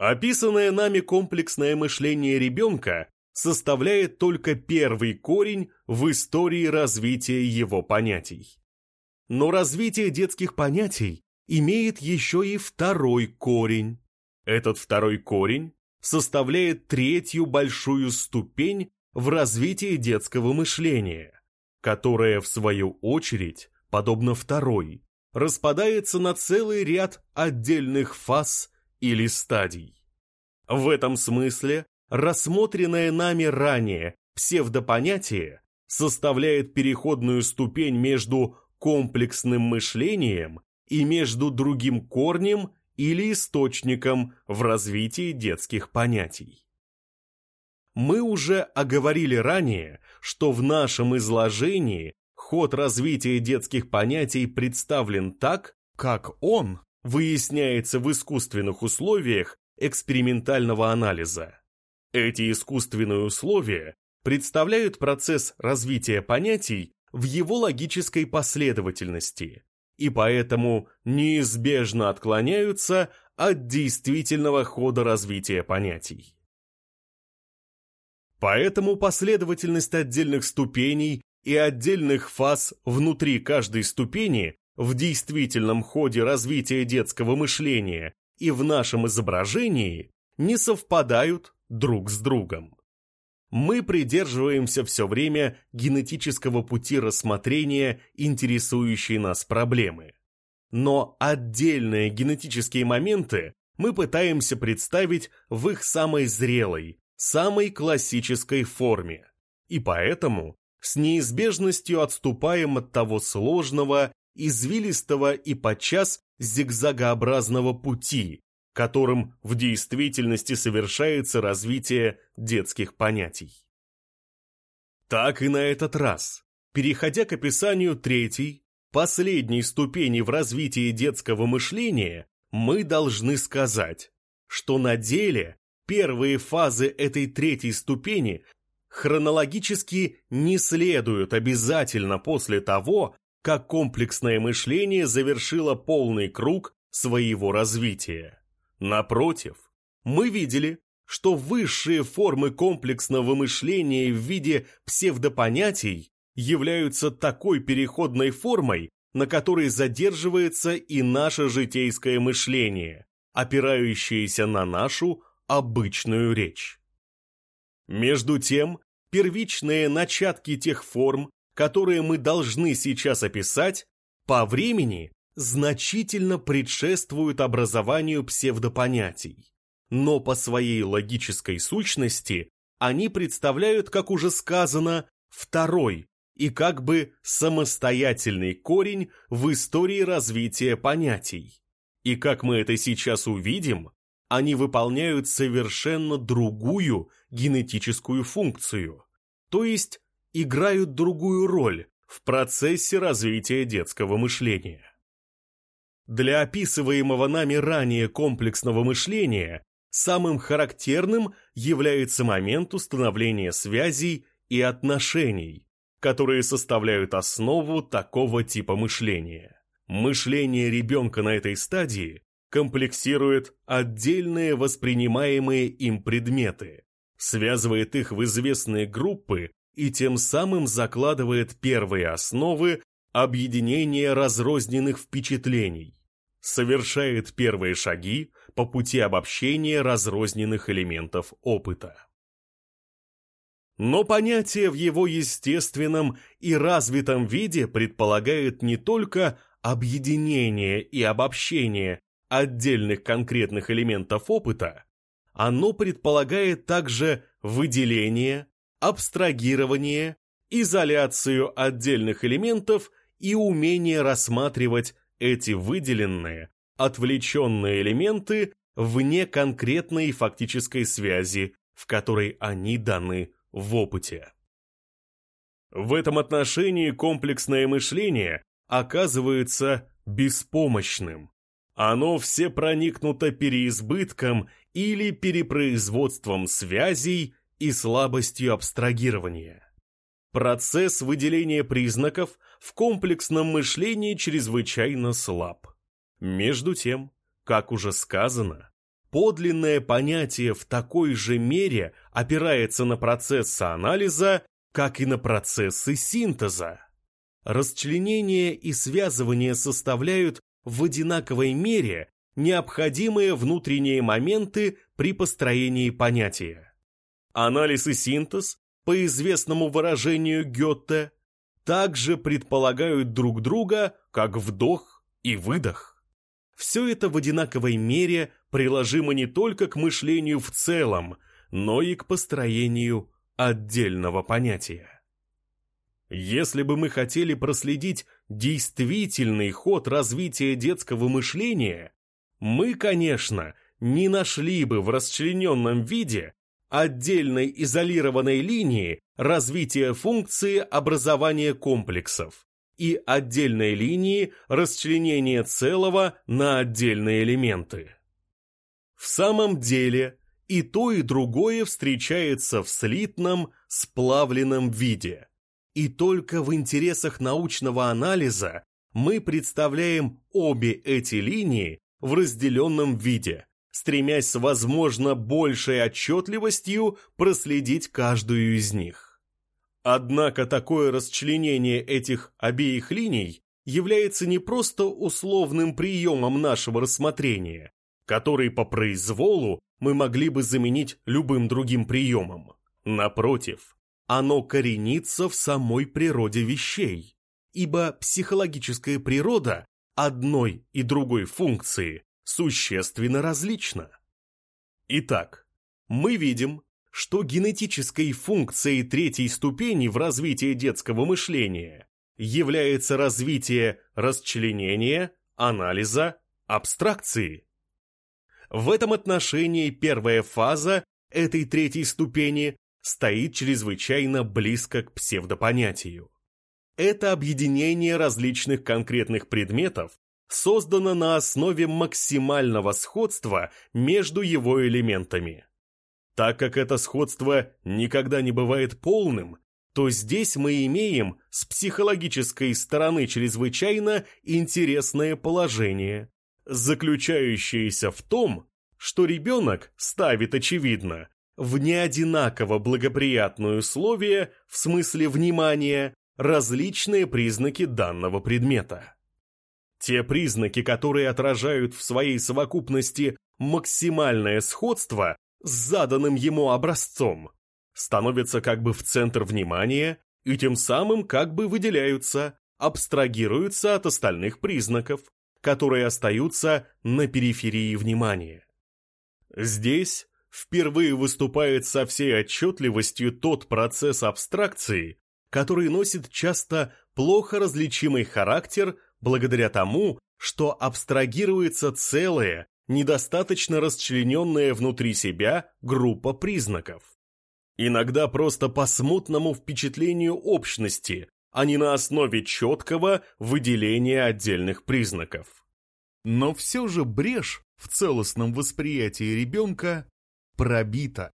Описанное нами комплексное мышление ребенка составляет только первый корень в истории развития его понятий. Но развитие детских понятий имеет еще и второй корень. Этот второй корень составляет третью большую ступень в развитии детского мышления, которая, в свою очередь, подобно второй, распадается на целый ряд отдельных фаз или стадий. В этом смысле рассмотренное нами ранее псевдопонятие составляет переходную ступень между комплексным мышлением и между другим корнем или источником в развитии детских понятий. Мы уже оговорили ранее, что в нашем изложении ход развития детских понятий представлен так, как он выясняется в искусственных условиях экспериментального анализа. Эти искусственные условия представляют процесс развития понятий в его логической последовательности и поэтому неизбежно отклоняются от действительного хода развития понятий. Поэтому последовательность отдельных ступеней и отдельных фаз внутри каждой ступени в действительном ходе развития детского мышления и в нашем изображении не совпадают друг с другом. Мы придерживаемся все время генетического пути рассмотрения интересующей нас проблемы. Но отдельные генетические моменты мы пытаемся представить в их самой зрелой, самой классической форме. И поэтому с неизбежностью отступаем от того сложного, извилистого и подчас зигзагообразного пути, которым в действительности совершается развитие детских понятий. Так и на этот раз, переходя к описанию третьей, последней ступени в развитии детского мышления, мы должны сказать, что на деле первые фазы этой третьей ступени хронологически не следуют обязательно после того, как комплексное мышление завершило полный круг своего развития. Напротив, мы видели, что высшие формы комплексного мышления в виде псевдопонятий являются такой переходной формой, на которой задерживается и наше житейское мышление, опирающееся на нашу обычную речь. Между тем, первичные начатки тех форм, которые мы должны сейчас описать, по времени значительно предшествуют образованию псевдопонятий, но по своей логической сущности они представляют, как уже сказано, второй и как бы самостоятельный корень в истории развития понятий. И как мы это сейчас увидим, они выполняют совершенно другую генетическую функцию, то есть играют другую роль в процессе развития детского мышления. Для описываемого нами ранее комплексного мышления самым характерным является момент установления связей и отношений, которые составляют основу такого типа мышления. Мышление ребенка на этой стадии комплексирует отдельные воспринимаемые им предметы, связывает их в известные группы и тем самым закладывает первые основы объединения разрозненных впечатлений совершает первые шаги по пути обобщения разрозненных элементов опыта. Но понятие в его естественном и развитом виде предполагает не только объединение и обобщение отдельных конкретных элементов опыта, оно предполагает также выделение, абстрагирование, изоляцию отдельных элементов и умение рассматривать эти выделенные, отвлеченные элементы вне конкретной фактической связи, в которой они даны в опыте. В этом отношении комплексное мышление оказывается беспомощным. Оно все проникнуто переизбытком или перепроизводством связей и слабостью абстрагирования. Процесс выделения признаков в комплексном мышлении чрезвычайно слаб. Между тем, как уже сказано, подлинное понятие в такой же мере опирается на процессы анализа, как и на процессы синтеза. Расчленение и связывание составляют в одинаковой мере необходимые внутренние моменты при построении понятия. Анализ и синтез, по известному выражению Гетте, также предполагают друг друга, как вдох и выдох. Все это в одинаковой мере приложимо не только к мышлению в целом, но и к построению отдельного понятия. Если бы мы хотели проследить действительный ход развития детского мышления, мы, конечно, не нашли бы в расчлененном виде отдельной изолированной линии развития функции образования комплексов и отдельной линии расчленения целого на отдельные элементы. В самом деле, и то, и другое встречается в слитном, сплавленном виде. И только в интересах научного анализа мы представляем обе эти линии в разделенном виде, стремясь с возможно большей отчетливостью проследить каждую из них. Однако такое расчленение этих обеих линий является не просто условным приемом нашего рассмотрения, который по произволу мы могли бы заменить любым другим приемом. Напротив, оно коренится в самой природе вещей, ибо психологическая природа одной и другой функции существенно различна. Итак, мы видим, что генетической функцией третьей ступени в развитии детского мышления является развитие расчленения, анализа, абстракции. В этом отношении первая фаза этой третьей ступени стоит чрезвычайно близко к псевдопонятию. Это объединение различных конкретных предметов создано на основе максимального сходства между его элементами. Так как это сходство никогда не бывает полным, то здесь мы имеем с психологической стороны чрезвычайно интересное положение, заключающееся в том, что ребенок ставит, очевидно, в неодинаково благоприятные условия в смысле внимания различные признаки данного предмета. Те признаки, которые отражают в своей совокупности максимальное сходство с заданным ему образцом, становятся как бы в центр внимания и тем самым как бы выделяются, абстрагируются от остальных признаков, которые остаются на периферии внимания. Здесь впервые выступает со всей отчетливостью тот процесс абстракции, который носит часто плохо различимый характер благодаря тому, что абстрагируется целая, недостаточно расчлененная внутри себя группа признаков. Иногда просто по смутному впечатлению общности, а не на основе четкого выделения отдельных признаков. Но все же брешь в целостном восприятии ребенка пробита.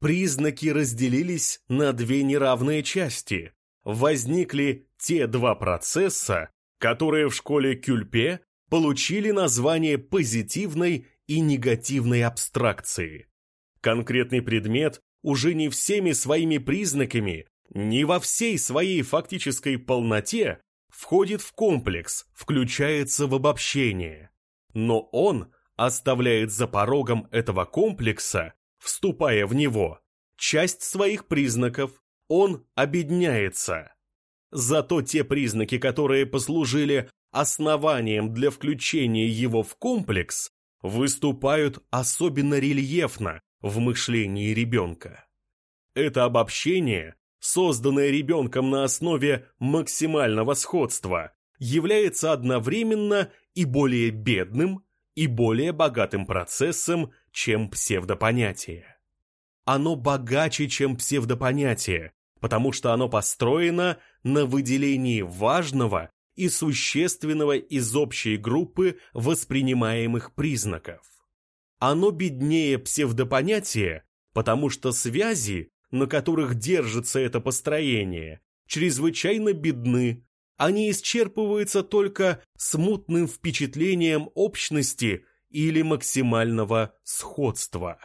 Признаки разделились на две неравные части. Возникли те два процесса, которые в школе Кюльпе получили название позитивной и негативной абстракции. Конкретный предмет уже не всеми своими признаками, не во всей своей фактической полноте входит в комплекс, включается в обобщение. Но он оставляет за порогом этого комплекса, вступая в него, часть своих признаков, он обедняется. Зато те признаки, которые послужили основанием для включения его в комплекс, выступают особенно рельефно в мышлении ребенка. Это обобщение, созданное ребенком на основе максимального сходства, является одновременно и более бедным, и более богатым процессом, чем псевдопонятие. Оно богаче, чем псевдопонятие, потому что оно построено на выделении важного и существенного из общей группы воспринимаемых признаков. Оно беднее псевдопонятия, потому что связи, на которых держится это построение, чрезвычайно бедны они исчерпываются только смутным впечатлением общности или максимального сходства.